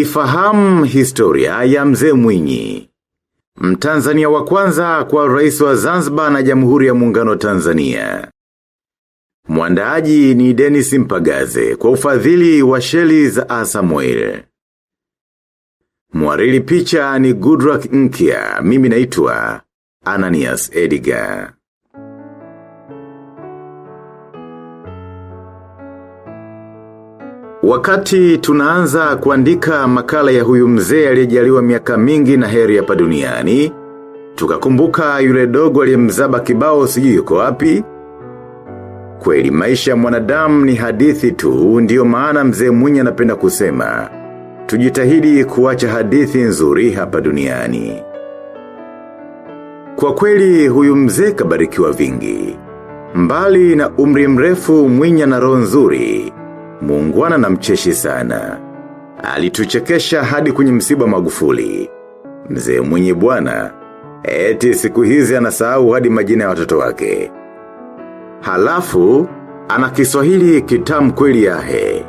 Ifahamu historia ya mzee Mwinyi. Mtanzania wa kwanza kwa rais wa Zanzibar na Jamhuri ya Muungano wa Tanzania. Mwandaaji ni Dennis Mpagaze kwa ufadhili wa sheli za. Mwariri picha ni Goodluck Nkia, mimi naitwa Ananias Edgar. Wakati tunaanza kuandika makala ya huyu mzee aliyejaliwa miaka mingi na heri hapa duniani, tukakumbuka yule dogo aliyemzaba kibao sijui yuko wapi. Kweli maisha ya mwanadamu ni hadithi tu, ndiyo maana mzee Mwinyi anapenda kusema. Tujitahidi kuacha hadithi nzuri hapa duniani. Kwa kweli huyu mzee kabarikiwa vingi. Mbali na umri mrefu Mwinyi na roho nzuri, muungwana na mcheshi sana. Alituchekesha hadi kwenye msiba magufuli. Mzee mwenye bwana, eti siku hizi anasahau hadi majina ya watoto wake. Halafu, anakiswahili kitamu kweli yahe.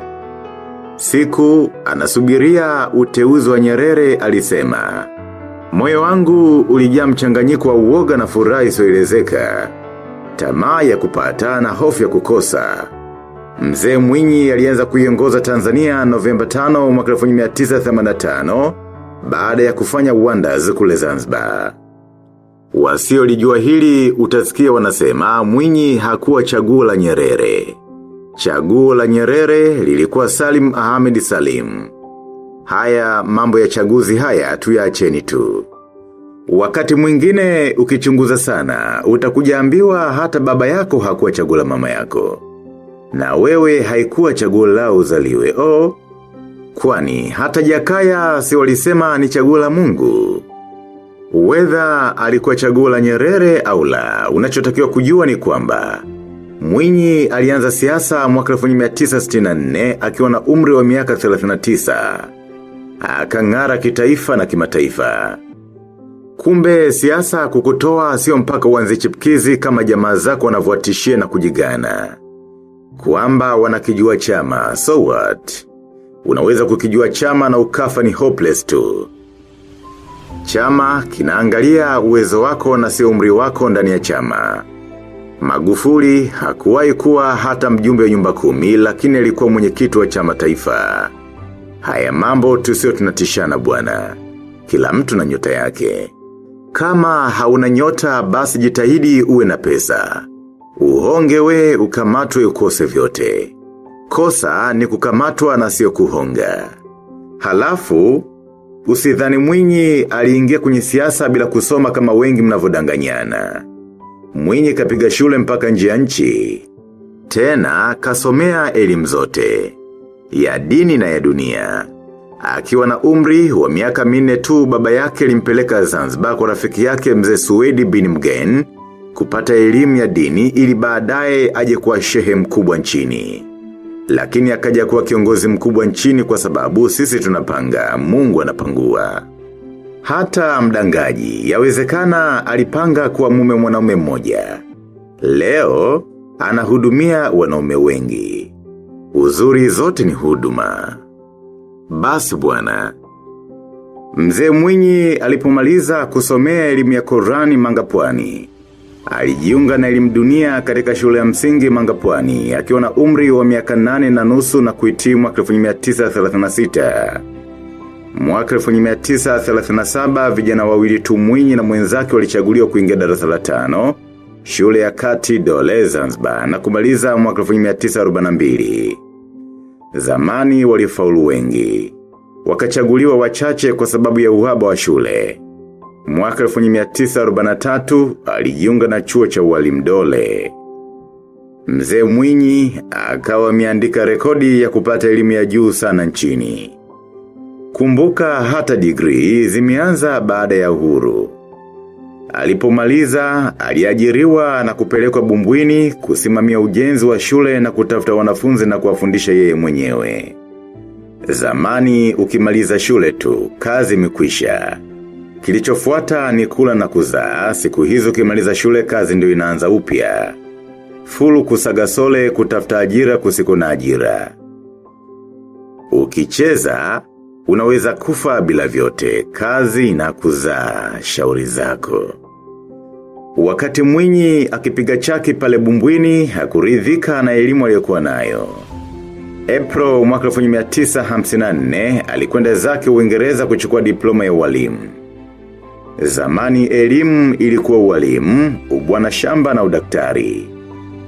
Siku, anasubiria uteuzi wa nyerere alisema. Moyo wangu ulijaa mchanganyiko wa uoga na furaha isiyoelezeka. Tamaa ya kupata na hofu ya kukosa. Mzee Mwinyi alianza kuiongoza Tanzania Novemba 5 mwaka 1985 baada ya kufanya wonders kule Zanzibar. Wasio lijua hili utasikia wanasema Mwinyi hakuwa chaguo la Nyerere. Chaguo la Nyerere lilikuwa Salim Ahmed Salim. Haya mambo ya chaguzi haya tuyaacheni tu. Wakati mwingine ukichunguza sana, utakujaambiwa hata baba yako hakuwa chaguo la mama yako. Na wewe haikuwa chaguo lao uzaliwe o. Kwani hata jakaya si walisema ni chaguo la mungu. wedha alikuwa chaguo la nyerere au la, unachotakiwa kujua ni kwamba. Mwinyi alianza siasa mwaka 1964 akiwa na umri wa miaka 39. Akang'ara kitaifa na kimataifa. Kumbe siasa kukutoa sio mpaka uanze chipkizi kama jamaa zako wanavyoatishia na kujigana. Kwamba wanakijua chama, so what? Unaweza kukijua chama na ukafa ni hopeless tu. Chama kinaangalia uwezo wako na sio umri wako ndani ya chama. Magufuli hakuwahi kuwa hata mjumbe wa nyumba kumi lakini alikuwa mwenyekiti wa chama taifa. Haya mambo tusio tunatishana bwana. Kila mtu na nyota yake. Kama hauna nyota basi jitahidi uwe na pesa. Uhonge we ukamatwe ukose vyote. Kosa ni kukamatwa na sio kuhonga. Halafu, usidhani mwinyi aliingia kwenye siasa bila kusoma kama wengi mnavodanganyana. Mwinyi kapiga shule mpaka nje ya nchi. Tena, kasomea elimu zote. Ya dini na ya dunia. Akiwa na umri wa miaka minne tu baba yake limpeleka Zanzibar kwa rafiki yake mzee Suwedi bin Mgen kupata elimu ya dini ili baadaye aje kuwa shehe mkubwa nchini. Lakini akaja kuwa kiongozi mkubwa nchini kwa sababu sisi tunapanga, mungu anapangua. Hata mdangaji, yawezekana alipanga kuwa mume mwanaume mmoja. Leo, anahudumia wanaume wengi. Uzuri zote ni huduma. Basi bwana. Mzee Mwinyi alipomaliza kusomea elimu ya Korani Mangapwani. Alijiunga na elimu dunia katika shule ya msingi Mangapwani akiwa na umri wa miaka nane na nusu na kuhitimu mwaka 1936. Mwaka 1937 vijana wawili tu Mwinyi na mwenzake walichaguliwa kuingia darasa la tano shule ya kati Dole Zanzibar na kumaliza mwaka 1942. Zamani walifaulu wengi. Wakachaguliwa wachache kwa sababu ya uhaba wa shule. Mwaka 1943 alijiunga na chuo cha ualimu dole. Mzee Mwinyi akawa ameandika rekodi ya kupata elimu ya juu sana nchini. Kumbuka hata degree zimeanza baada ya uhuru. Alipomaliza, aliajiriwa na kupelekwa bumbwini kusimamia ujenzi wa shule na kutafuta wanafunzi na kuwafundisha yeye mwenyewe. Zamani ukimaliza shule tu, kazi imekwisha. Kilichofuata ni kula na kuzaa, siku hizo kimaliza shule kazi ndio inaanza upya. Fulu kusagasole kutafuta ajira kusiku na ajira. Ukicheza, Unaweza kufa bila vyote, kazi na kuzaa, shauri zako. Wakati mwinyi akipiga chaki pale bumbwini, hakuridhika na elimu aliyokuwa nayo. April mwaka 1954 alikwenda zake uingereza kuchukua diploma ya ualimu. Zamani elimu ilikuwa ualimu, ubwana shamba na udaktari.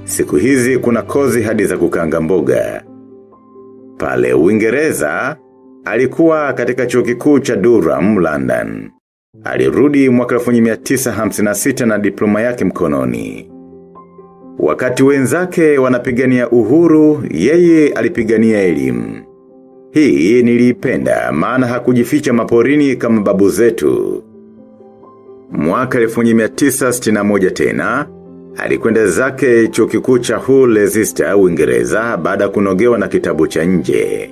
Siku hizi kuna kozi hadi za kukanga mboga. Pale uingereza, alikuwa katika chuo kikuu cha Durham, London. Alirudi mwaka 1956 na diploma yake mkononi. Wakati wenzake wanapigania uhuru, yeye alipigania elimu. Hii niliipenda maana hakujificha maporini kama babu zetu. Mwaka 1961 tena, alikwenda zake chuo kikuu cha Hull Leicester Uingereza baada kunogewa na kitabu cha nje.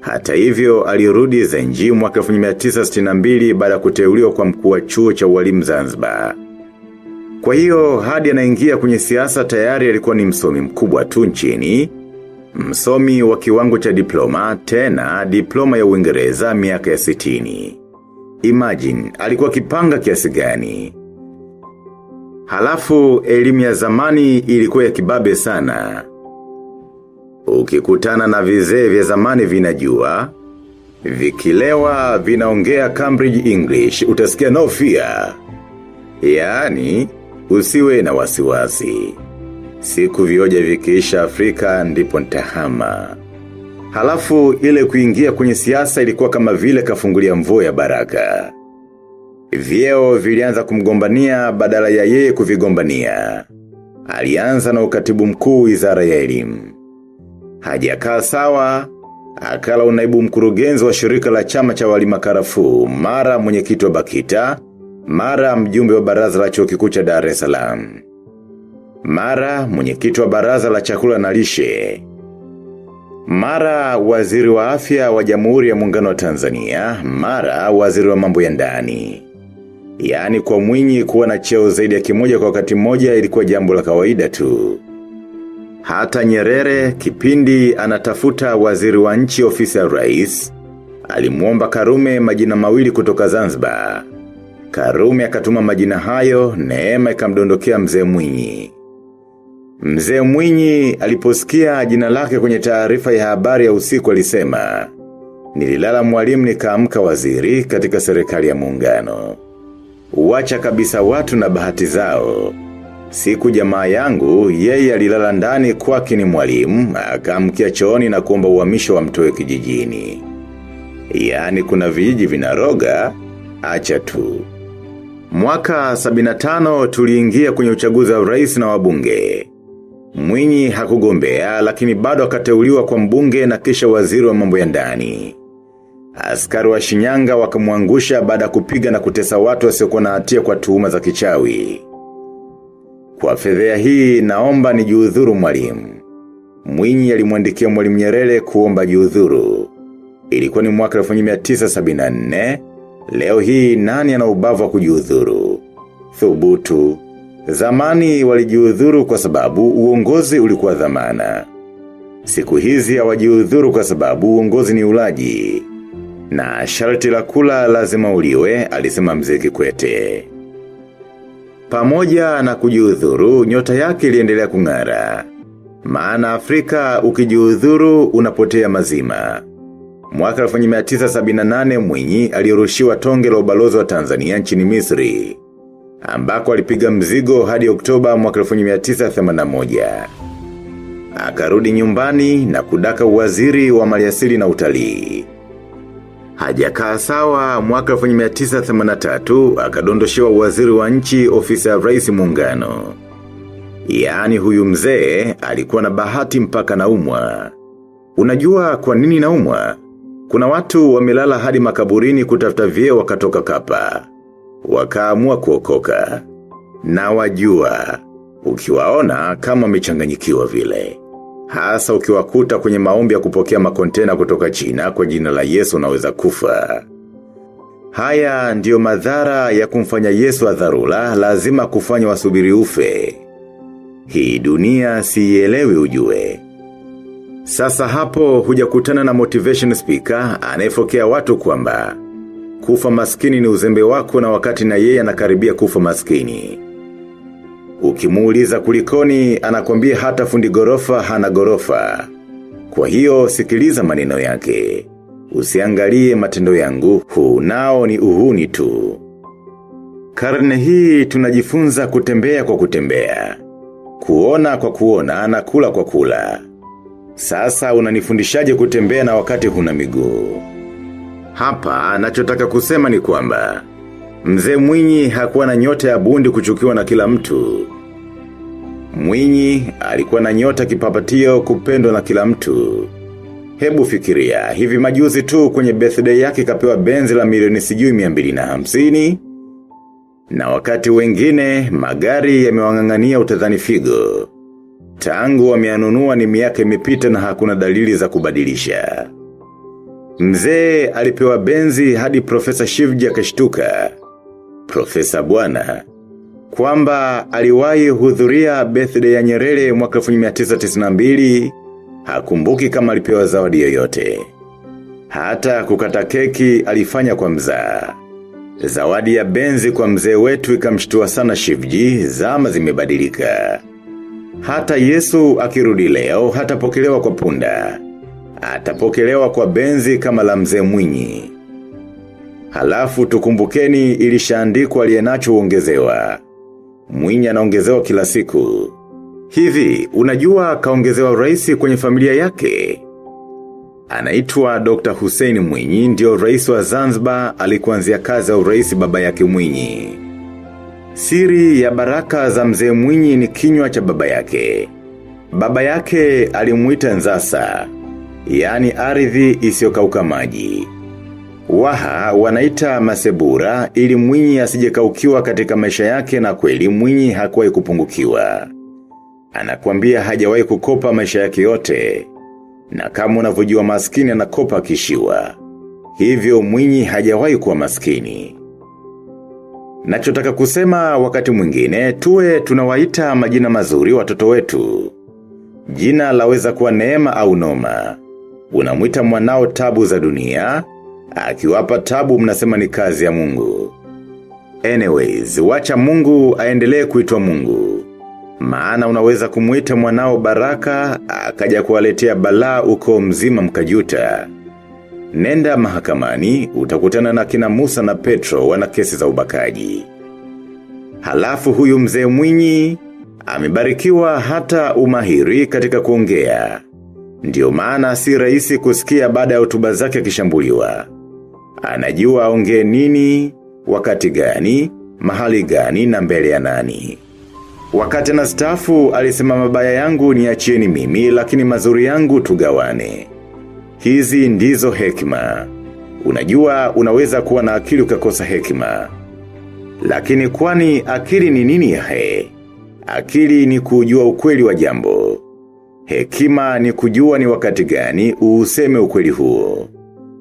Hata hivyo alirudi zenji mwaka 1962 baada kuteuliwa kwa mkuu wa chuo cha walimu Zanzibar. Kwa hiyo hadi anaingia kwenye siasa tayari alikuwa ni msomi mkubwa tu nchini, msomi wa kiwango cha diploma, tena diploma ya uingereza miaka ya sitini. Imagine, alikuwa kipanga kiasi gani. Halafu, elimu ya zamani ilikuwa ya kibabe sana. Ukikutana na vizee vya zamani vinajua, vikilewa vinaongea Cambridge English, utasikia no fear. Yaani, usiwe na wasiwasi. Siku vioja vikiisha Afrika ndipo ntahama. Halafu ile kuingia kwenye siasa ilikuwa kama vile kafungulia mvua ya baraka. Vyeo vilianza kumgombania badala ya yeye kuvigombania. Alianza na ukatibu mkuu wizara ya elimu. Hajakaa sawa, akala unaibu mkurugenzi wa shirika la chama cha walima karafuu, mara mwenyekiti wa Bakita, mara mjumbe wa baraza la chuo kikuu cha Dar es Salaam. Mara mwenyekiti wa baraza la chakula na lishe. Mara waziri wa afya wa jamhuri ya muungano wa Tanzania, mara waziri wa mambo ya ndani. Yaani kwa mwinyi kuwa na cheo zaidi ya kimoja kwa wakati mmoja ilikuwa jambo la kawaida tu. Hata nyerere kipindi anatafuta waziri wa nchi ofisi ya rais, alimuomba karume majina mawili kutoka Zanzibar. Karume akatuma majina hayo, neema ikamdondokea mzee mwinyi. Mzee mwinyi aliposikia jina lake kwenye taarifa ya habari ya usiku alisema, nililala mwalimu nikaamka waziri katika serikali ya muungano. Uwacha kabisa watu na bahati zao. Siku jamaa yangu, yeye alilala ndani kwake ni mwalimu, akaamkia chooni na kuomba uhamisho wa mtoe kijijini. Yaani kuna vijiji vinaroga, acha tu. Mwaka 75 tuliingia kwenye uchaguzi wa rais na wabunge. Mwinyi hakugombea lakini bado akateuliwa kwa mbunge na kisha waziri wa mambo ya ndani. Askari wa shinyanga wakamwangusha baada kupiga na kutesa watu wasiokuwa na hatia kwa tuhuma za kichawi. Kwa fedhea hii naomba nijiudhuru mwalimu. Mwinyi alimwandikia mwalimu nyerere kuomba jiudhuru. Ilikuwa ni mwaka 1974, leo hii nani ana ubavu wa kujiudhuru? Thubutu. Zamani walijiudhuru kwa sababu uongozi ulikuwa dhamana. Siku hizi hawajiudhuru kwa sababu uongozi ni ulaji. Na sharti la kula lazima uliwe, alisema mzee Kikwete. Pamoja na kujiudhuru, nyota yake iliendelea kung'ara. Maana Afrika ukijiudhuru unapotea mazima. Mwaka 1978 Mwinyi alirushiwa tonge la ubalozi wa Tanzania nchini Misri. Ambako alipiga mzigo hadi Oktoba mwaka 1981. Akarudi nyumbani na kudaka uwaziri wa maliasili na utalii. Hajakaa sawa mwaka 1983 akadondoshewa waziri wa nchi ofisi ya rais muungano. Yaani huyu mzee alikuwa na bahati mpaka na umwa. Unajua kwa nini na umwa? Kuna watu wamelala hadi makaburini kutafuta vyeo wakatoka kapa. Wakaamua kuokoka. Na wajua, ukiwaona kama wamechanganyikiwa vile. Hasa ukiwakuta kwenye maombi ya kupokea makontena kutoka China kwa jina la Yesu unaweza kufa. Haya ndiyo madhara ya kumfanya Yesu wa dharula lazima kufanya wasubiri ufe. Hii dunia siielewi ujue. Sasa hapo hujakutana na motivation speaker anayefokea watu kwamba kufa maskini ni uzembe wako na wakati na yeye anakaribia kufa maskini. Ukimuuliza kulikoni anakwambia hata fundi gorofa hana gorofa. Kwa hiyo sikiliza maneno yake. Usiangalie matendo yangu, huu nao ni uhuni tu. Karne hii tunajifunza kutembea kwa kutembea. Kuona kwa kuona na kula kwa kula. Sasa unanifundishaje kutembea na wakati huna miguu. Hapa nachotaka kusema ni kwamba Mzee Mwinyi hakuwa na nyota ya bundi kuchukiwa na kila mtu. Mwinyi alikuwa na nyota kipapatio kupendwa na kila mtu. Hebu fikiria, hivi majuzi tu kwenye birthday yake kapewa benzi la milioni sijui miambili na hamsini. Na wakati wengine, magari yamewangangania utadhani figo. Tangu wameanunua ni miaka imepita na hakuna dalili za kubadilisha. Mzee alipewa benzi hadi Profesa Shivji akashtuka. Profesa bwana kwamba aliwahi hudhuria birthday ya Nyerere mwaka 1992 hakumbuki kama alipewa zawadi yoyote. Hata kukata keki alifanya kwa mzaa. Zawadi ya benzi kwa mzee wetu ikamshtua sana Shivji, zama zimebadilika. Hata Yesu akirudi leo hatapokelewa kwa punda. Atapokelewa kwa benzi kama la mzee Mwinyi. Halafu tukumbukeni ilishaandikwa aliyenacho uongezewa. Mwinyi anaongezewa kila siku. Hivi, unajua kaongezewa uraisi kwenye familia yake? Anaitwa Dr. Hussein Mwinyi ndio rais wa Zanzibar alikuanzia kazi ya uraisi baba yake Mwinyi. Siri ya baraka za mzee Mwinyi ni kinywa cha baba yake. Baba yake alimuita nzasa, yani ardhi isiyokauka maji. Waha wanaita masebura ili mwinyi asijekaukiwa katika maisha yake na kweli mwinyi hakuwahi kupungukiwa. Anakuambia hajawahi kukopa maisha yake yote. Na kama unavyojua maskini anakopa kishiwa. Hivyo mwinyi hajawahi kuwa maskini. Nachotaka kusema wakati mwingine tuwe tunawaita majina mazuri watoto wetu. Jina laweza kuwa neema au noma. Unamwita mwanao tabu za dunia, akiwapa tabu mnasema ni kazi ya mungu. Anyways, wacha mungu aendelee kuitwa mungu. Maana unaweza kumuita mwanao baraka, akaja kuwaletea balaa uko mzima mkajuta. Nenda mahakamani, utakutana na kina Musa na Petro wana kesi za ubakaji. Halafu huyu mzee mwinyi, amebarikiwa hata umahiri katika kuongea. Ndiyo maana si rahisi kusikia baada ya hotuba zake akishambuliwa. Anajua aongee nini, wakati gani, mahali gani na mbele ya nani. Wakati na stafu alisema mabaya yangu ni achieni mimi lakini mazuri yangu tugawane. Hizi ndizo hekima. Unajua unaweza kuwa na akili ukakosa hekima. Lakini kwani akili ni nini ya hee? Akili ni kujua ukweli wa jambo. Hekima ni kujua ni wakati gani uuseme ukweli huo.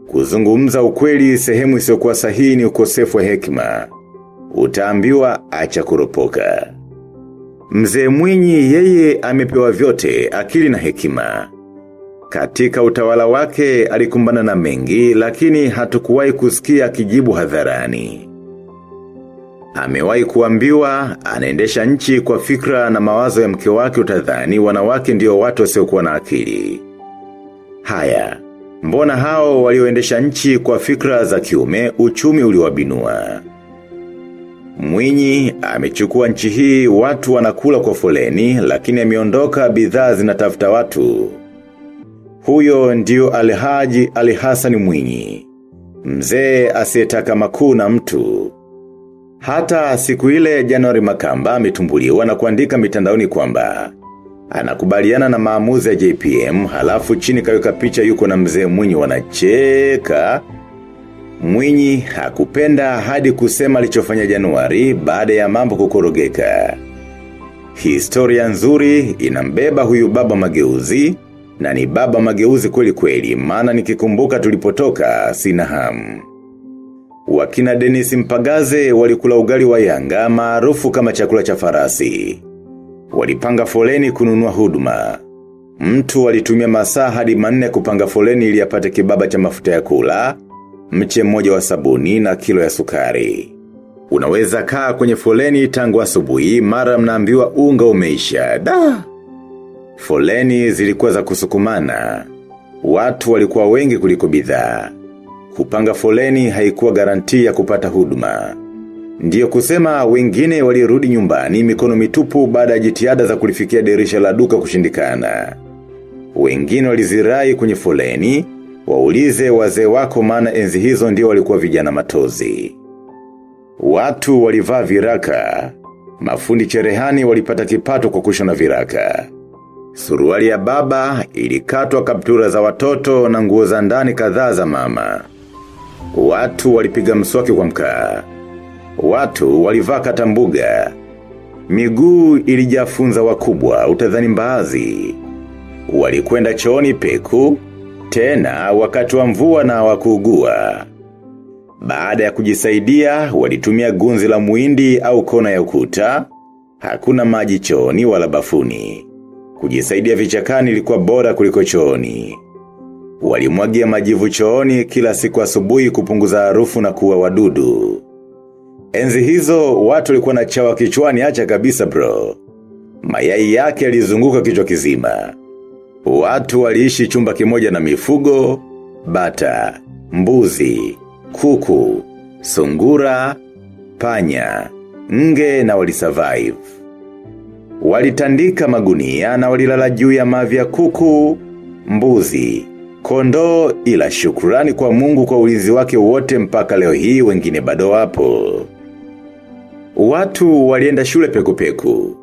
Kuzungumza ukweli sehemu isiyokuwa sahihi ni ukosefu wa hekima. Utaambiwa acha kuropoka. Mzee Mwinyi yeye amepewa vyote akili na hekima. Katika utawala wake alikumbana na mengi lakini hatukuwahi kusikia kijibu hadharani. Amewahi kuambiwa anaendesha nchi kwa fikra na mawazo ya mke wake utadhani wanawake ndio watu wasiokuwa na akili. Haya, mbona hao walioendesha nchi kwa fikra za kiume uchumi uliwabinua. Mwinyi amechukua nchi hii watu wanakula kwa foleni lakini ameondoka bidhaa zinatafuta watu. Huyo ndio Alhaji Alhasani Mwinyi. Mzee asiyetaka makuu na mtu. Hata siku ile Januari Makamba ametumbuliwa na kuandika mitandaoni kwamba anakubaliana na maamuzi ya JPM halafu chini kaweka picha yuko na mzee Mwinyi wanacheka. Mwinyi hakupenda hadi kusema alichofanya Januari baada ya mambo kukorogeka. Historia nzuri inambeba huyu baba mageuzi na ni baba mageuzi kweli kweli maana nikikumbuka tulipotoka sina hamu. Wakina Dennis Mpagaze walikula ugali wa yanga maarufu kama chakula cha farasi. Walipanga foleni kununua huduma. Mtu walitumia masaa hadi manne kupanga foleni ili apate kibaba cha mafuta ya kula, mche mmoja wa sabuni na kilo ya sukari. Unaweza kaa kwenye foleni tangu asubuhi mara mnaambiwa unga umeisha. Da! Foleni zilikuwa za kusukumana. Watu walikuwa wengi kuliko bidhaa. Kupanga foleni haikuwa garanti ya kupata huduma. Ndiyo kusema wengine walirudi nyumbani mikono mitupu baada ya jitihada za kulifikia dirisha la duka kushindikana. Wengine walizirai kwenye foleni, waulize wazee wako maana enzi hizo ndio walikuwa vijana matozi. Watu walivaa viraka. Mafundi cherehani walipata kipato kwa kushona viraka. Suruali ya baba ilikatwa kaptura za watoto na nguo za ndani kadhaa za mama. Watu walipiga mswaki kwa mkaa. Watu walivaa katambuga. Miguu ilijafunza wakubwa utadhani mbaazi. Walikwenda chooni peku, tena wakati wa mvua na wakuugua. Baada ya kujisaidia, walitumia gunzi la muindi au kona ya ukuta, hakuna maji chooni wala bafuni. Kujisaidia vichakani ilikuwa bora kuliko chooni. Walimwagia majivu chooni kila siku asubuhi kupunguza harufu na kuwa wadudu. Enzi hizo, watu walikuwa na chawa kichwani acha kabisa bro. Mayai yake yalizunguka kichwa kizima. Watu waliishi chumba kimoja na mifugo, bata, mbuzi, kuku, sungura, panya, nge na walisurvive. Walitandika magunia na walilala juu ya mavi ya kuku, mbuzi, kondoo ila shukurani kwa mungu kwa ulinzi wake wote mpaka leo hii wengine bado wapo. Watu walienda shule pekupeku.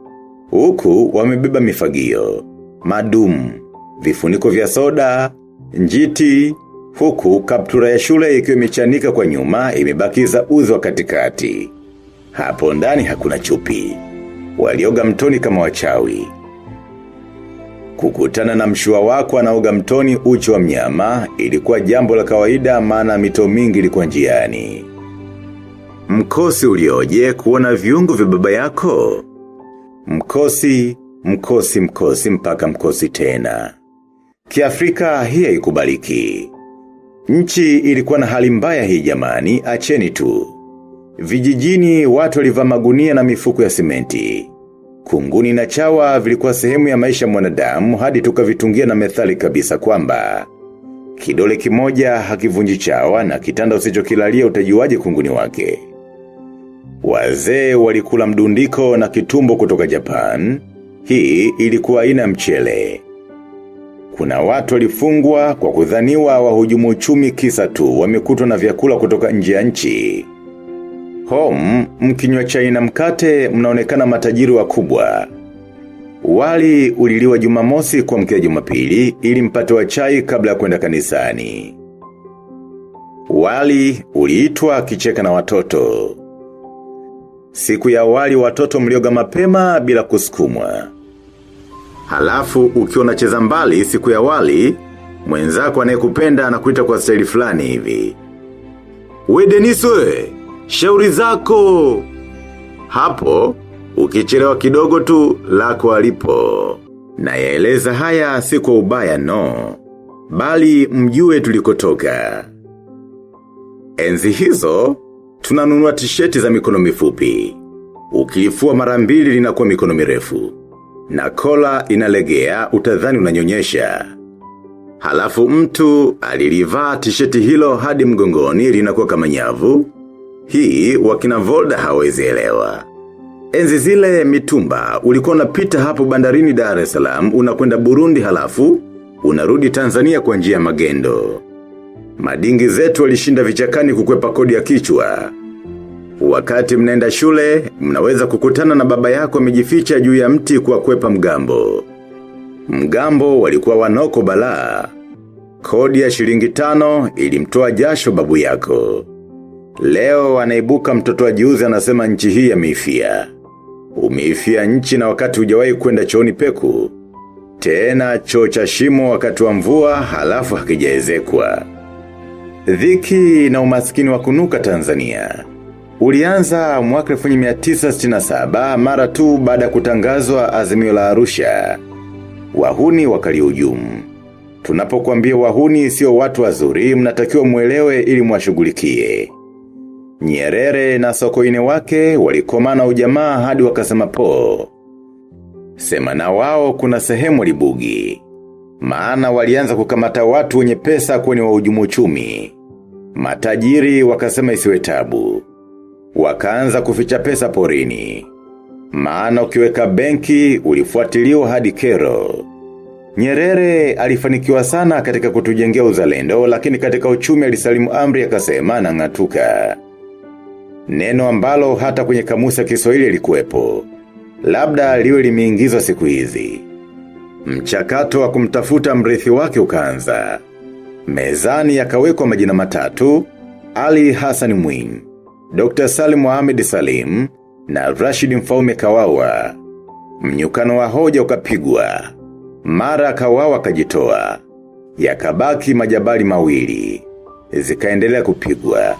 Huku wamebeba mifagio, madumu, vifuniko vya soda, njiti, huku kaptura ya shule ikiwa imechanika kwa nyuma imebakiza uzi wa katikati. Hapo ndani hakuna chupi. Walioga mtoni kama wachawi. Kukutana na mshua wako anaoga mtoni uchi wa mnyama ilikuwa jambo la kawaida maana mito mingi ilikuwa njiani. Mkosi ulioje kuona viungo vya baba yako? Mkosi, mkosi, mkosi mpaka mkosi tena. Kiafrika hii haikubaliki. Nchi ilikuwa na hali mbaya hii jamani, acheni tu. Vijijini watu walivaa magunia na mifuko ya simenti. Kunguni na chawa vilikuwa sehemu ya maisha mwanadamu hadi tukavitungia na methali kabisa kwamba kidole kimoja hakivunji chawa na kitanda usichokilalia utajuaje kunguni wake. Wazee walikula mdundiko na kitumbo kutoka Japan, hii ilikuwa ina mchele. Kuna watu walifungwa kwa kudhaniwa wahujumu uchumi kisa tu wamekutwa na vyakula kutoka nje ya nchi. Home, mkinywa chai na mkate, mnaonekana matajiri wakubwa. Wali uliliwa jumamosi kwa mkia jumapili ili mpate wa chai kabla ya kwenda kanisani. Wali uliitwa kicheka na watoto. Siku ya wali watoto mlioga mapema bila kusukumwa. Halafu ukiwa unacheza mbali siku ya wali, mwenzako anayekupenda anakuita kwa staili fulani hivi. We Deniswe, shauri zako. Hapo, ukichelewa kidogo tu, lako alipo. Nayaeleza haya si kwa ubaya no. Bali mjue tulikotoka. Enzi hizo, tunanunua tisheti za mikono mifupi. Ukilifua mara mbili linakuwa mikono mirefu. Na kola inalegea utadhani unanyonyesha. Halafu mtu alilivaa tisheti hilo hadi mgongoni linakuwa kama nyavu. Hii wakina Volda hawezi elewa. Enzi zile mitumba ulikuwa unapita hapo bandarini Dar es Salaam unakwenda Burundi halafu unarudi Tanzania kwa njia magendo. Madingi zetu walishinda vichakani kukwepa kodi ya kichwa. Wakati mnaenda shule, mnaweza kukutana na baba yako amejificha juu ya mti kwa kwepa mgambo. Mgambo walikuwa wanoko balaa. Kodi ya shilingi tano ilimtoa jasho babu yako. Leo anaibuka mtoto wa juzi anasema nchi hii ya mifia. Umeifia nchi na wakati hujawahi kwenda chooni peku. Tena choo cha shimo wakati wa mvua halafu hakijaezekwa. Dhiki na umaskini wa kunuka Tanzania. Ulianza mwaka 1967 mara tu baada kutangazwa azimio la Arusha. wahuni wakaliujumu. Tunapokuambia wahuni sio watu wazuri mnatakiwa muelewe ili mwashugulikie. Nyerere na sokoine wake walikomana ujamaa hadi wakasema po. Sema na wao kuna sehemu libugi. Maana walianza kukamata watu wenye pesa kwenye wahujumu uchumi. Matajiri wakasema isiwe tabu. Wakaanza kuficha pesa porini. Maana ukiweka benki ulifuatiliwa hadi kero. Nyerere alifanikiwa sana katika kutujengea uzalendo lakini katika uchumi alisalimu amri akasema na ngatuka. Neno ambalo hata kwenye kamusa kiswahili likuwepo. Labda liwe limeingizwa siku hizi. Mchakato wa kumtafuta mrithi wake ukaanza. Mezani yakawekwa majina matatu, Ali Hassan Mwin, Dr. Salim Mohamed Salim, na Rashid Mfaume Kawawa. Mnyukano wa hoja ukapigwa. Mara Kawawa kajitoa. Yakabaki majabali mawili. Zikaendelea kupigwa.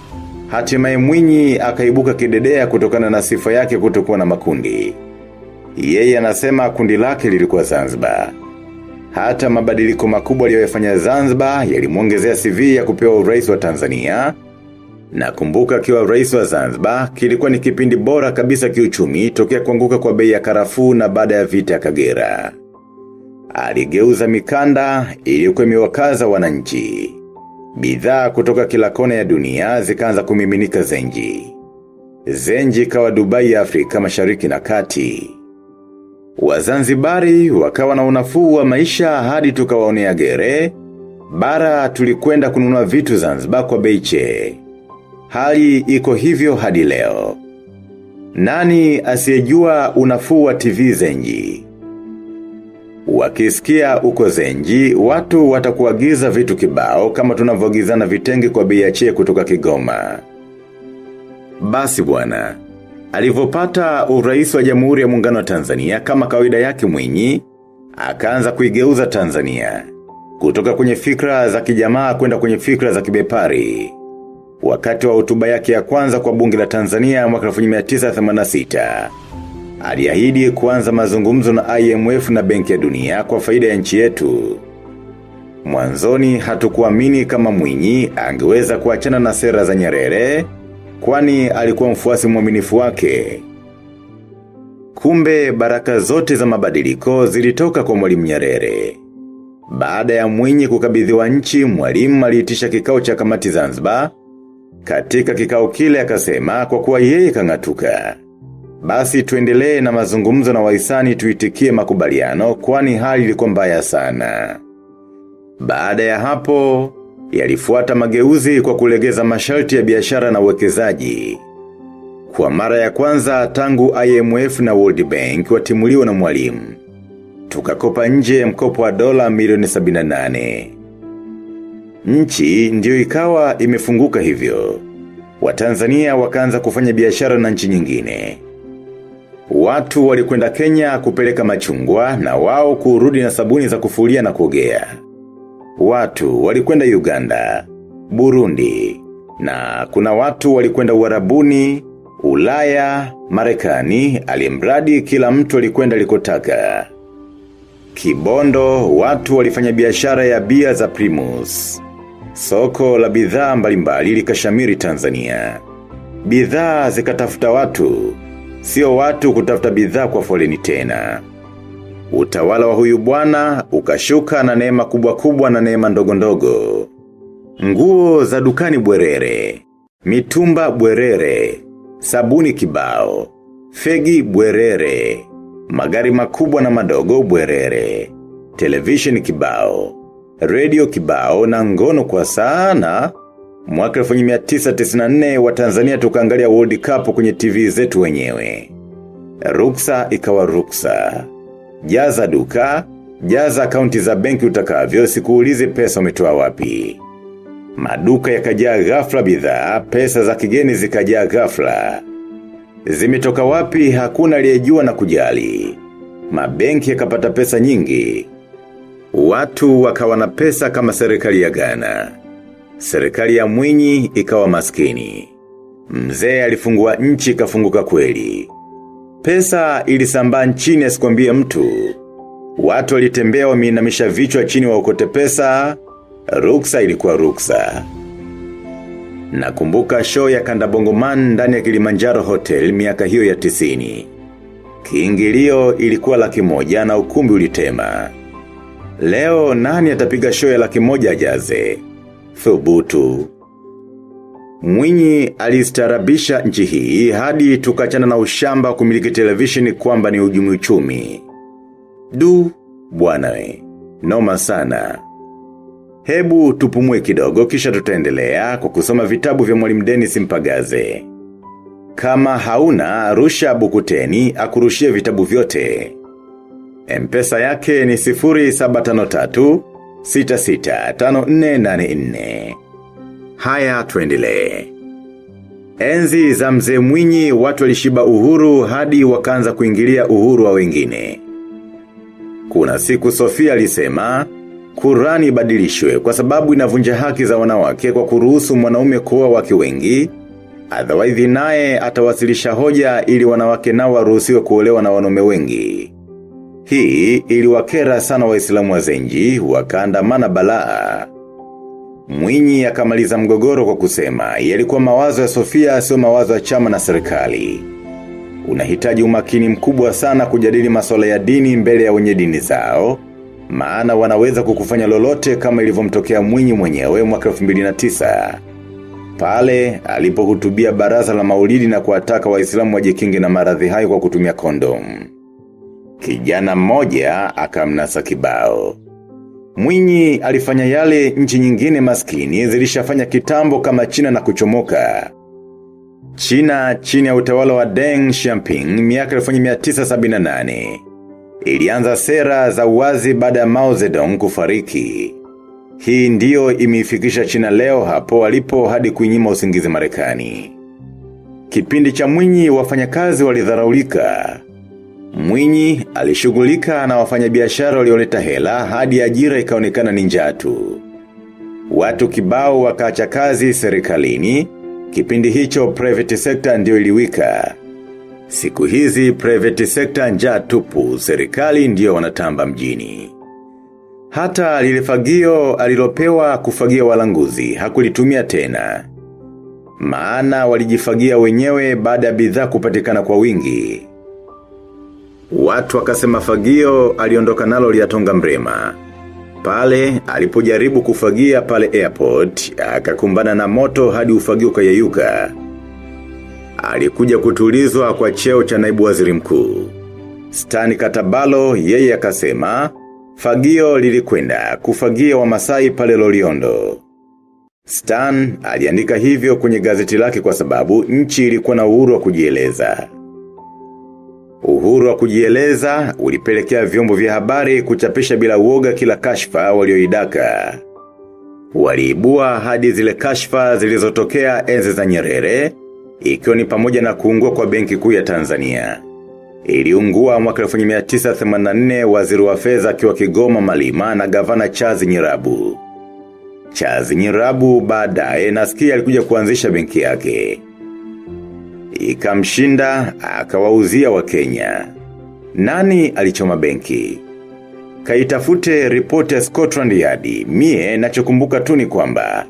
Hatimaye Mwinyi akaibuka kidedea kutokana na sifa yake kutokuwa na makundi. Yeye anasema kundi lake lilikuwa Zanzibar. Hata mabadiliko makubwa aliyoyafanya Zanzibar yalimwongezea CV ya kupewa urais wa Tanzania. Na kumbuka akiwa rais wa Zanzibar, kilikuwa ni kipindi bora kabisa kiuchumi tokea kuanguka kwa bei ya karafuu na baada ya vita ya Kagera. Aligeuza mikanda iliyokuwa imewakaza wananchi. Bidhaa kutoka kila kona ya dunia zikaanza kumiminika zenji. Zenji kawa Dubai ya Afrika mashariki na kati. Wazanzibari wakawa na unafuu wa maisha hadi tukawaonea gere. Bara tulikwenda kununua vitu Zanzibar kwa beiche. Hali iko hivyo hadi leo. Nani asiyejua unafuu wa TV zenji? Wakisikia uko zenji, watu watakuagiza vitu kibao kama tunavyoagizana vitengi kwa biyachie ya chie kutoka Kigoma. Basi bwana, alivopata urais wa Jamhuri ya Muungano wa Tanzania kama kawaida yake Mwinyi, akaanza kuigeuza Tanzania kutoka kwenye fikra za kijamaa kwenda kwenye fikra za kibepari. Wakati wa hotuba yake ya kwanza kwa bungi la Tanzania mwaka 1986 aliahidi kuanza mazungumzo na IMF na Benki ya Dunia kwa faida ya nchi yetu. Mwanzoni hatukuamini kama Mwinyi angeweza kuachana na sera za Nyerere, kwani alikuwa mfuasi mwaminifu wake. Kumbe baraka zote za mabadiliko zilitoka kwa mwalimu Nyerere. Baada ya Mwinyi kukabidhiwa nchi, mwalimu aliitisha kikao cha kamati Zanzibar. Katika kikao kile akasema kwa kuwa yeye kangatuka. Basi tuendelee na mazungumzo na waisani tuitikie makubaliano kwani hali ilikuwa mbaya sana. Baada ya hapo, yalifuata mageuzi kwa kulegeza masharti ya biashara na uwekezaji. Kwa mara ya kwanza tangu IMF na World Bank watimuliwa na mwalimu. Tukakopa nje mkopo wa dola milioni 78. Nchi ndio ikawa imefunguka hivyo. Watanzania wakaanza kufanya biashara na nchi nyingine. Watu walikwenda Kenya kupeleka machungwa na wao kurudi na sabuni za kufulia na kuogea. Watu walikwenda Uganda, Burundi, na kuna watu walikwenda Uarabuni, Ulaya, Marekani, alimradi kila mtu alikwenda likotaka. Kibondo, watu walifanya biashara ya bia za Primus. Soko la bidhaa mbalimbali likashamiri Tanzania. Bidhaa zikatafuta watu, sio watu kutafuta bidhaa kwa foleni tena. Utawala wa huyu bwana ukashuka na neema kubwa kubwa na neema ndogo ndogo. Nguo za dukani bwerere, mitumba bwerere, sabuni kibao, fegi bwerere, magari makubwa na madogo bwerere, television kibao, radio kibao na ngono kwa sana. Mwaka 1994 wa Tanzania tukaangalia World Cup kwenye TV zetu wenyewe. Ruksa ikawa ruksa. Jaza duka, jaza akaunti za benki utakavyo sikuulize pesa umetoa wapi. Maduka yakajaa ghafla bidhaa, pesa za kigeni zikajaa ghafla. Zimetoka wapi hakuna aliyejua na kujali. Mabenki yakapata pesa nyingi. Watu wakawa na pesa kama serikali ya Ghana. Serikali ya Mwinyi ikawa maskini. Mzee alifungua nchi ikafunguka kweli. Pesa ilisambaa nchini asikwambie mtu. Watu walitembea wameinamisha vichwa chini waokote pesa, ruksa ilikuwa ruksa. Nakumbuka show ya kandabongoman ndani ya Kilimanjaro Hotel miaka hiyo ya tisini. Kiingilio ilikuwa laki moja na ukumbi ulitema. Leo nani atapiga show ya laki moja ajaze? Thubutu. Mwinyi alistarabisha nchi hii hadi tukachana na ushamba kumiliki televisheni kwamba ni ujumu uchumi. Du, bwanawe. Noma sana. Hebu tupumue kidogo kisha tutaendelea kwa kusoma vitabu vya mwalimu Dennis Mpagaze. Kama hauna, rusha bukuteni akurushie vitabu vyote. Mpesa yake ni 0753 665484. Haya tuendelee. Enzi za mzee mwinyi watu walishiba uhuru hadi wakaanza kuingilia uhuru wa wengine. Kuna siku Sofia alisema, Kurani ibadilishwe kwa sababu inavunja haki za wanawake kwa kuruhusu mwanaume kuwa wake wengi, otherwise naye atawasilisha hoja ili wanawake nao waruhusiwe kuolewa na wanaume wengi. Hii iliwakera sana waislamu wa zenji, wakaandamana balaa. Mwinyi akamaliza mgogoro kwa kusema, yalikuwa mawazo ya Sofia sio mawazo ya chama na serikali. Unahitaji umakini mkubwa sana kujadili masuala ya dini mbele ya wenye dini zao, maana wanaweza kukufanya lolote kama ilivyomtokea Mwinyi mwenyewe mwaka 2009. Pale alipohutubia baraza la maulidi na kuwataka waislamu wajikinge na maradhi hayo kwa kutumia kondom. Kijana mmoja akamnasa kibao. Mwinyi alifanya yale nchi nyingine maskini zilishafanya kitambo kama China na kuchomoka. China chini ya utawala wa Deng Xiaoping miaka 1978 ilianza sera za uwazi baada ya Mao Zedong kufariki. Hii ndiyo imeifikisha China leo hapo walipo hadi kuinyima usingizi Marekani. Kipindi cha Mwinyi wafanyakazi walidharaulika. Mwinyi alishughulika na wafanyabiashara walioleta hela hadi ajira ikaonekana ni njaa tu. Watu kibao wakaacha kazi serikalini, kipindi hicho private sector ndio iliwika. Siku hizi private sector njaa tupu, serikali ndio wanatamba mjini. Hata lilefagio alilopewa kufagia walanguzi, hakulitumia tena. Maana walijifagia wenyewe baada ya bidhaa kupatikana kwa wingi. Watu wakasema fagio aliondoka nalo liatonga mrema. Pale, alipojaribu kufagia pale airport, akakumbana na moto hadi ufagio kayayuka. Alikuja kutulizwa kwa cheo cha naibu waziri mkuu. Stani Katabalo, yeye akasema, fagio lilikwenda kufagia wa masai pale loliondo. Stan aliandika hivyo kwenye gazeti lake kwa sababu nchi ilikuwa na uhuru wa kujieleza. Uhuru wa kujieleza ulipelekea vyombo vya habari kuchapisha bila uoga kila kashfa walioidaka. Waliibua hadi zile kashfa zilizotokea enzi za nyerere, ikiwa ni pamoja na kuungua kwa benki kuu ya Tanzania. Iliungua mwaka 1984 waziri wa fedha akiwa Kigoma Malima na gavana Chazi Nyirabu. Chazi Nyirabu baadaye nasikia alikuja kuanzisha benki yake. Ikamshinda, akawauzia wa Kenya. Nani alichoma benki? Kaitafute ripoti ya Scotland Yard, mie nachokumbuka tu ni kwamba.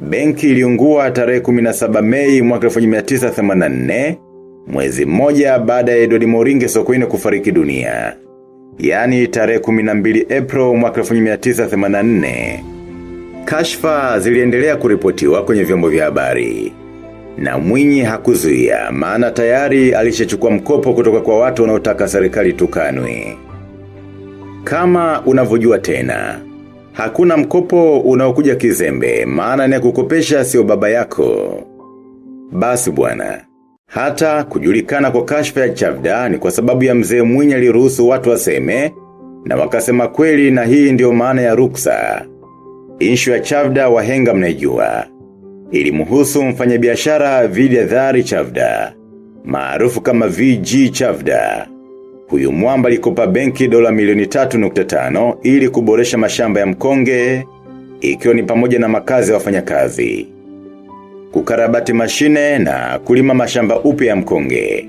Benki iliungua tarehe 17 mei mwaka 1984, mwezi mmoja baada ya Edward Moringe Sokoine kufariki dunia. Yani tarehe 12 April mwaka 1984. Kashfa ziliendelea kuripotiwa kwenye vyombo vya habari. Na mwinyi hakuzuia, maana tayari alishachukua mkopo kutoka kwa watu wanaotaka serikali tukanwe. Kama unavyojua tena, hakuna mkopo unaokuja kizembe, maana ni kukopesha sio baba yako. Basi bwana, hata kujulikana kwa kashfa ya Chavda ni kwa sababu ya mzee mwinyi aliruhusu watu waseme, na wakasema kweli na hii ndio maana ya ruksa. Inshu ya Chavda wahenga mnaijua ilimuhusu mfanyabiashara Vidyadhari Chavda, maarufu kama VG Chavda. Huyu mwamba alikopa benki dola milioni 3.5 ili kuboresha mashamba ya mkonge, ikiwa ni pamoja na makazi ya wafanyakazi. Kukarabati mashine na kulima mashamba upya ya mkonge.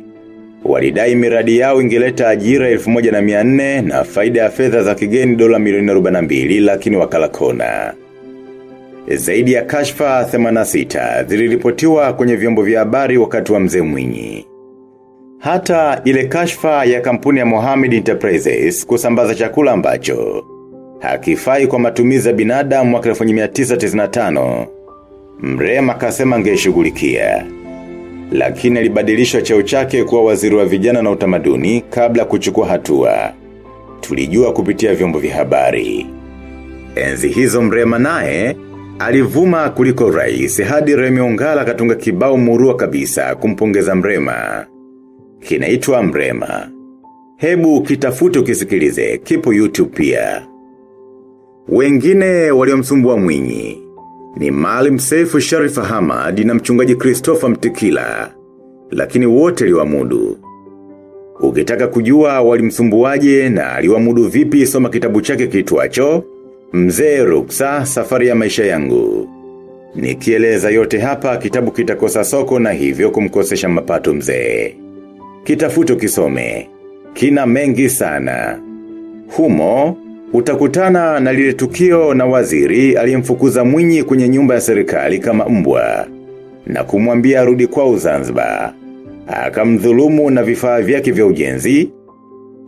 walidai miradi yao ingeleta ajira 1400 na faida ya fedha za kigeni dola milioni 42 lakini wakala kona. Zaidi ya kashfa 86 ziliripotiwa kwenye vyombo vya habari wakati wa mzee Mwinyi. Hata ile kashfa ya kampuni ya Mohamed Enterprises kusambaza chakula ambacho hakifai kwa matumizi ya binadamu mwaka 1995. Mrema kasema angeishughulikia lakini alibadilishwa cheo chake kuwa waziri wa vijana na utamaduni kabla kuchukua hatua. Tulijua kupitia vyombo vya habari. Enzi hizo mrema naye alivuma kuliko rais hadi Remi Ongala katunga kibao murua kabisa kumpongeza mrema. Kinaitwa mrema. Hebu kitafute ukisikilize, kipo YouTube pia. Wengine waliomsumbua mwinyi ni Maalim Seif Sharif Hamad na mchungaji Christopher Mtikila, lakini wote liwa mudu Ukitaka kujua walimsumbuaje na aliwamudu vipi soma kitabu chake kitwacho, Mzee Ruksa safari ya maisha yangu. Nikieleza yote hapa kitabu kitakosa soko na hivyo kumkosesha mapato mzee. Kitafuto kisome. Kina mengi sana. Humo, utakutana na lile tukio na waziri aliyemfukuza mwinyi kwenye nyumba ya serikali kama mbwa na kumwambia arudi kwao Zanzibar. Akamdhulumu na vifaa vyake vya ujenzi.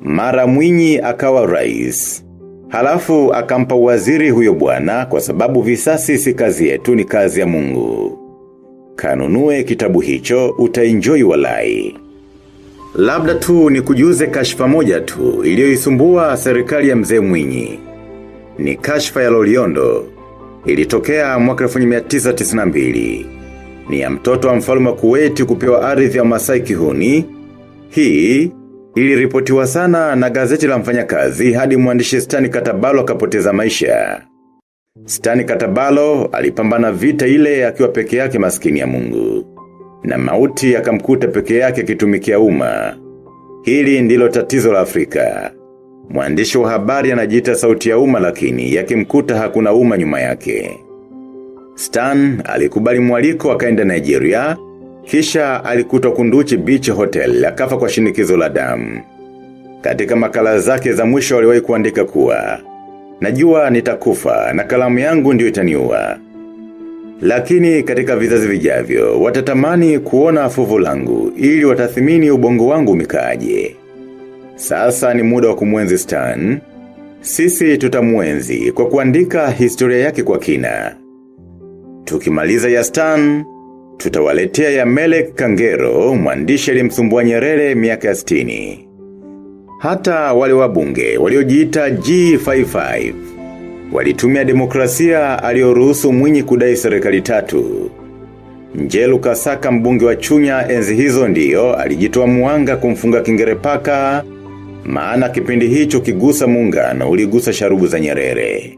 Mara mwinyi akawa rais. Halafu akampa waziri huyo bwana kwa sababu visasi si kazi yetu ni kazi ya mungu. Kanunue kitabu hicho utaenjoy walai. Labda tu ni kujuze kashfa moja tu iliyoisumbua serikali ya mzee mwinyi. Ni kashfa ya Loliondo. Ilitokea mwaka 1992. Ni ya mtoto wa mfalme wa kuweti kupewa ardhi ya Masai Kihuni. Hii iliripotiwa sana na gazeti la mfanya kazi hadi mwandishi Stani Katabalo akapoteza maisha. Stani Katabalo alipambana vita ile akiwa peke yake masikini ya Mungu. Na mauti akamkuta peke yake akitumikia umma. Hili ndilo tatizo la Afrika. Mwandishi wa habari anajiita sauti ya umma lakini yakimkuta hakuna umma nyuma yake. Stan alikubali mwaliko akaenda Nigeria, kisha alikutwa kunduchi beach hotel akafa kwa shinikizo la damu. Katika makala zake za mwisho aliwahi kuandika kuwa, najua nitakufa na kalamu yangu ndio itaniua. Lakini katika vizazi vijavyo, watatamani kuona fuvu langu ili watathimini ubongo wangu mikaaje. Sasa ni muda wa kumwenzi Stan. Sisi tutamuenzi kwa kuandika historia yake kwa kina. Tukimaliza ya Stan, tutawaletea ya mele Kangero, mwandishi alimsumbua nyerere miaka ya stini. Hata wale wabunge waliojiita G55 walitumia demokrasia aliyoruhusu mwinyi kudai serikali tatu. Njelu Kasaka mbunge wa Chunya enzi hizo ndiyo alijitoa muanga kumfunga kingerepaka maana kipindi hicho kigusa muungano uligusa sharubu za Nyerere.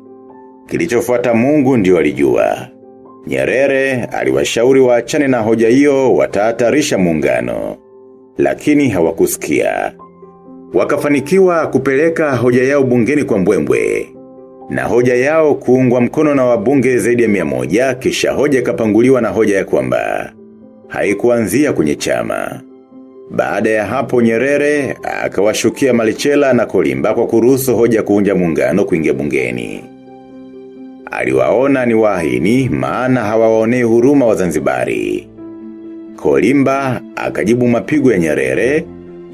Kilichofuata Mungu ndiyo alijua. Nyerere aliwashauri waachane na hoja hiyo watahatarisha muungano. Lakini hawakusikia. Wakafanikiwa kupeleka hoja yao bungeni kwa mbwembwe. Na hoja yao kuungwa mkono na wabunge zaidi ya miamoja kisha hoja kapanguliwa na hoja ya kwamba. Haikuanzia kwenye chama. Baada ya hapo nyerere, akawashukia malichela na kolimba kwa kuruhusu hoja kuunja muungano kuingia bungeni. Aliwaona ni wahini maana hawawaonei huruma wa Zanzibari. Kolimba akajibu mapigo ya nyerere,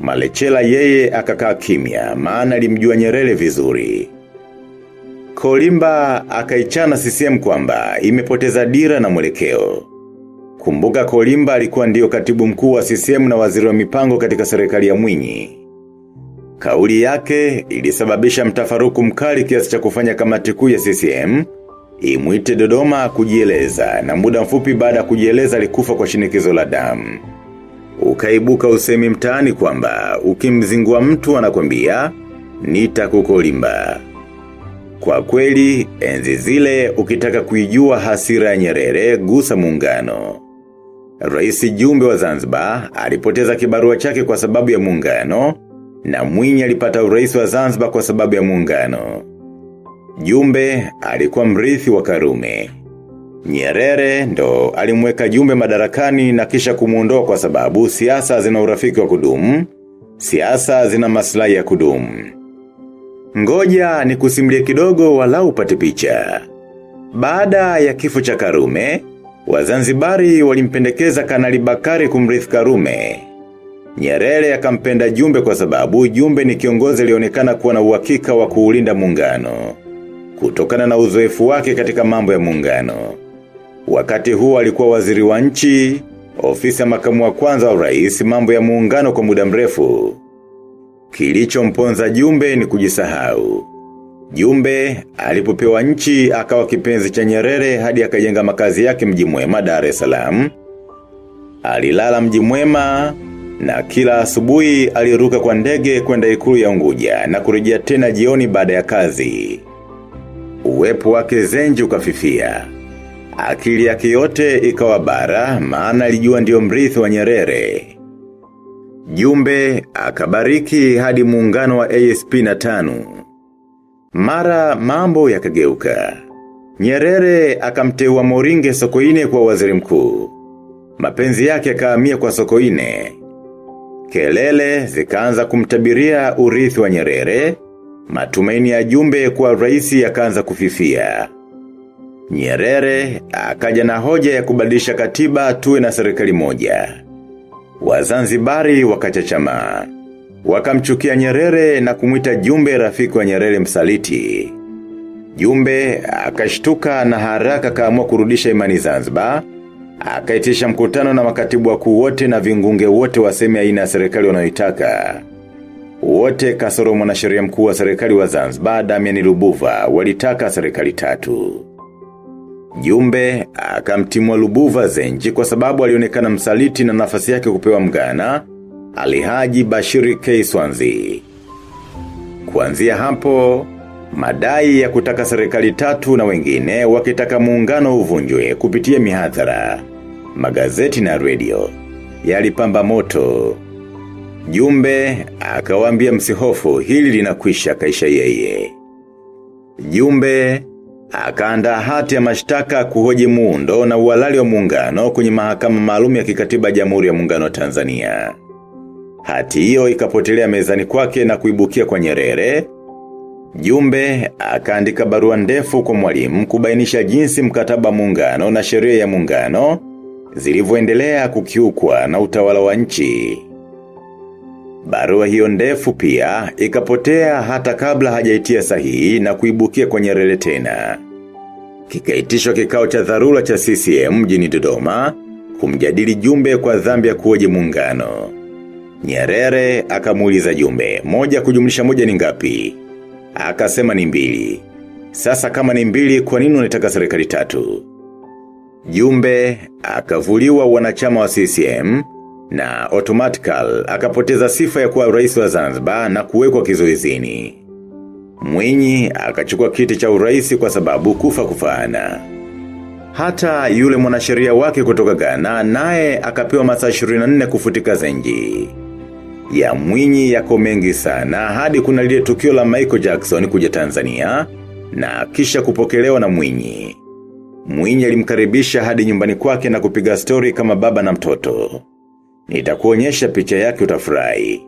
malechela yeye akakaa kimya maana alimjua nyerere vizuri. Kolimba akaichana CCM kwamba imepoteza dira na mwelekeo. Kumbuka Kolimba alikuwa ndio katibu mkuu wa CCM na waziri wa mipango katika serikali ya Mwinyi. Kauli yake ilisababisha mtafaruku mkali kiasi cha kufanya kamati kuu ya CCM imwite Dodoma kujieleza na muda mfupi baada kujieleza alikufa kwa shinikizo la damu. Ukaibuka usemi mtaani kwamba ukimzingua mtu anakwambia nitakukolimba. Kwa kweli, enzi zile ukitaka kuijua hasira ya nyerere gusa muungano. Rais Jumbe wa Zanzibar alipoteza kibarua chake kwa sababu ya muungano na Mwinyi alipata urais wa Zanzibar kwa sababu ya muungano. Jumbe alikuwa mrithi wa Karume. Nyerere ndo alimweka Jumbe madarakani na kisha kumuondoa kwa sababu siasa zina urafiki wa kudumu Siasa zina maslahi ya kudumu. Ngoja ni kusimulie kidogo wala upate picha. Baada ya kifo cha Karume, Wazanzibari walimpendekeza Kanali Bakari kumrithi Karume. Nyerere akampenda Jumbe kwa sababu Jumbe ni kiongozi alionekana kuwa na uhakika wa kuulinda muungano kutokana na uzoefu wake katika mambo ya muungano. Wakati huo alikuwa waziri wa nchi, ofisi ya makamu wa kwanza wa rais mambo ya muungano kwa muda mrefu. Kilicho mponza Jumbe ni kujisahau. Jumbe alipopewa nchi akawa kipenzi cha Nyerere hadi akajenga makazi yake mji mwema Dar es. Alilala mji mwema na kila asubuhi aliruka kwa ndege kwenda ikulu ya Unguja na kurejea tena jioni baada ya kazi. Uwepo wake zenji ukafifia. Akili yake yote ikawa bara maana alijua ndio mrithi wa Nyerere. Jumbe akabariki hadi muungano wa ASP na tanu. Mara mambo yakageuka. Nyerere akamteua Moringe Sokoine kwa waziri mkuu. Mapenzi yake yakahamia kwa Sokoine. Kelele zikaanza kumtabiria urithi wa Nyerere, matumaini ya Jumbe kwa raisi yakaanza kufifia. Nyerere akaja na hoja ya kubadilisha katiba tuwe na serikali moja. Wazanzibari wakachachama. Wakamchukia Nyerere na kumwita Jumbe rafiki wa Nyerere msaliti. Jumbe akashtuka na haraka kaamua kurudisha imani Zanzibar. Akaitisha mkutano na makatibu wakuu wote na vingunge wote waseme aina ya serikali wanayoitaka. Wote kasoro mwanasheria mkuu wa serikali wa Zanzibar Damian Lubuva walitaka serikali tatu. Jumbe akamtimua Lubuva Zenji kwa sababu alionekana msaliti na nafasi yake kupewa mgana, Alihaji Bashiri K. Swanzi. Kuanzia hapo, madai ya kutaka serikali tatu na wengine wakitaka muungano uvunjwe kupitia mihadhara, magazeti na radio, yalipamba moto. Jumbe akawambia msihofu hili linakwisha kaisha yeye. Jumbe akaandaa hati ya mashtaka kuhoji muundo na uhalali wa muungano kwenye mahakama maalum ya kikatiba Jamhuri ya Muungano wa Tanzania. Hati hiyo ikapotelea mezani kwake na kuibukia kwa Nyerere. Jumbe akaandika barua ndefu kwa mwalimu kubainisha jinsi mkataba muungano na sheria ya muungano zilivyoendelea kukiukwa na utawala wa nchi. Barua hiyo ndefu pia ikapotea hata kabla hajaitia sahihi na kuibukia kwenye rele tena. Kikaitishwa kikao cha dharura cha CCM mjini Dodoma kumjadili Jumbe kwa dhambi ya kuoje muungano. Nyerere akamuuliza Jumbe, moja kujumlisha moja ni ngapi? Akasema ni mbili. Sasa kama ni mbili kwa nini unataka serikali tatu? Jumbe akavuliwa wanachama wa CCM na automatical akapoteza sifa ya kuwa rais wa Zanzibar na kuwekwa kizuizini. Mwinyi akachukua kiti cha uraisi kwa sababu kufa kufaana. Hata yule mwanasheria wake kutoka Ghana naye akapewa masaa 24 kufutika zenji. Ya mwinyi yako mengi sana hadi kuna lile tukio la Michael Jackson kuja Tanzania na kisha kupokelewa na mwinyi. Mwinyi alimkaribisha hadi nyumbani kwake na kupiga story kama baba na mtoto. Nitakuonyesha picha yake utafurahi.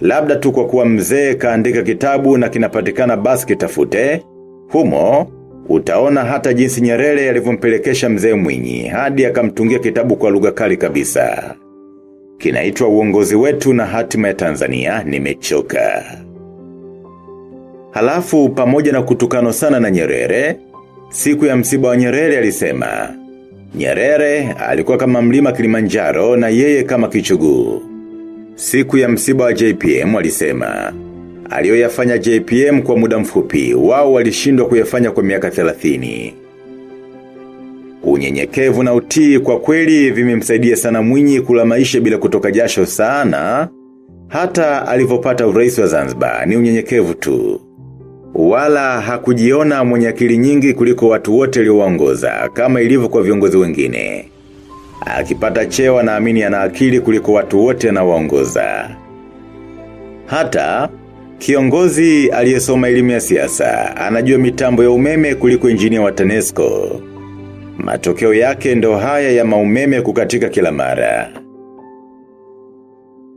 Labda tu kwa kuwa mzee kaandika kitabu na kinapatikana basi kitafute. Humo, utaona hata jinsi nyerere alivyompelekesha mzee mwinyi hadi akamtungia kitabu kwa lugha kali kabisa. Kinaitwa uongozi wetu na hatima ya Tanzania nimechoka. Halafu pamoja na kutukano sana na nyerere, siku ya msiba wa nyerere alisema, Nyerere alikuwa kama mlima Kilimanjaro na yeye kama kichugu. Siku ya msiba wa JPM walisema, aliyoyafanya JPM kwa muda mfupi, wao walishindwa kuyafanya kwa miaka 30. Unyenyekevu na utii kwa kweli vimemsaidia sana mwinyi kula maisha bila kutoka jasho sana, hata alivopata urais wa Zanzibar ni unyenyekevu tu. Wala hakujiona mwenye akili nyingi kuliko watu wote aliowaongoza kama ilivyo kwa viongozi wengine. Akipata chewa na naamini ana akili kuliko watu wote anaowaongoza. Hata, kiongozi aliyesoma elimu ya siasa anajua mitambo ya umeme kuliko injinia wa TANESCO. Matokeo yake ndo haya ya maumeme kukatika kila mara.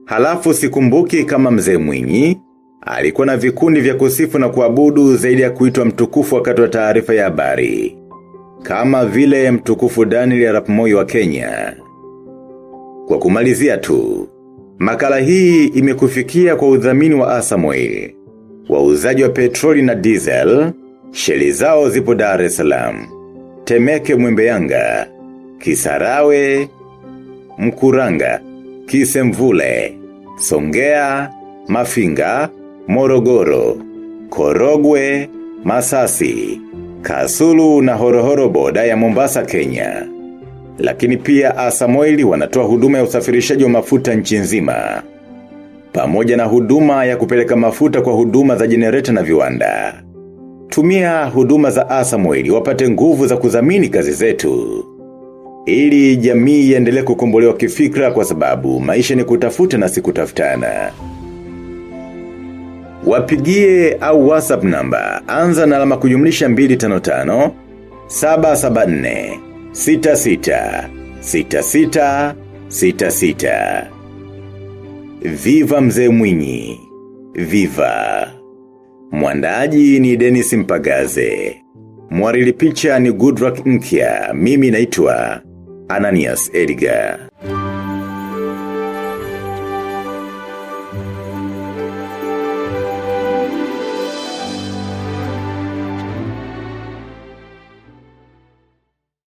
Halafu sikumbuki kama mzee mwinyi, alikuwa na vikundi vya kusifu na kuabudu zaidi ya kuitwa mtukufu wakati wa taarifa ya habari. Kama vile mtukufu Daniel Arap Moi wa Kenya. Kwa kumalizia tu, makala hii imekufikia kwa udhamini wa Asamoil. Wauzaji wa petroli na diesel, sheli zao zipo Dar es Salaam. Temeke mwembe yanga, Kisarawe, Mkuranga, Kisemvule, Songea, Mafinga, Morogoro, Korogwe, Masasi, Kasulu na horohoro boda ya Mombasa, Kenya. Lakini pia Asamoili wanatoa huduma ya usafirishaji wa mafuta nchi nzima. Pamoja na huduma ya kupeleka mafuta kwa huduma za jenereta na viwanda. Tumia huduma za Asamoili wapate nguvu za kuzamini kazi zetu. Ili jamii iendelee kukombolewa kifikra kwa sababu maisha ni kutafuta na si kutafutana. Wapigie au WhatsApp namba, anza na alama kujumlisha 255, 774, 66, 66, 66. Viva mzee mwinyi. Viva. Mwandaji ni Dennis Mpagaze. Mwarili picha ni Goodrock Nkia. Mimi naitwa Ananias Edgar.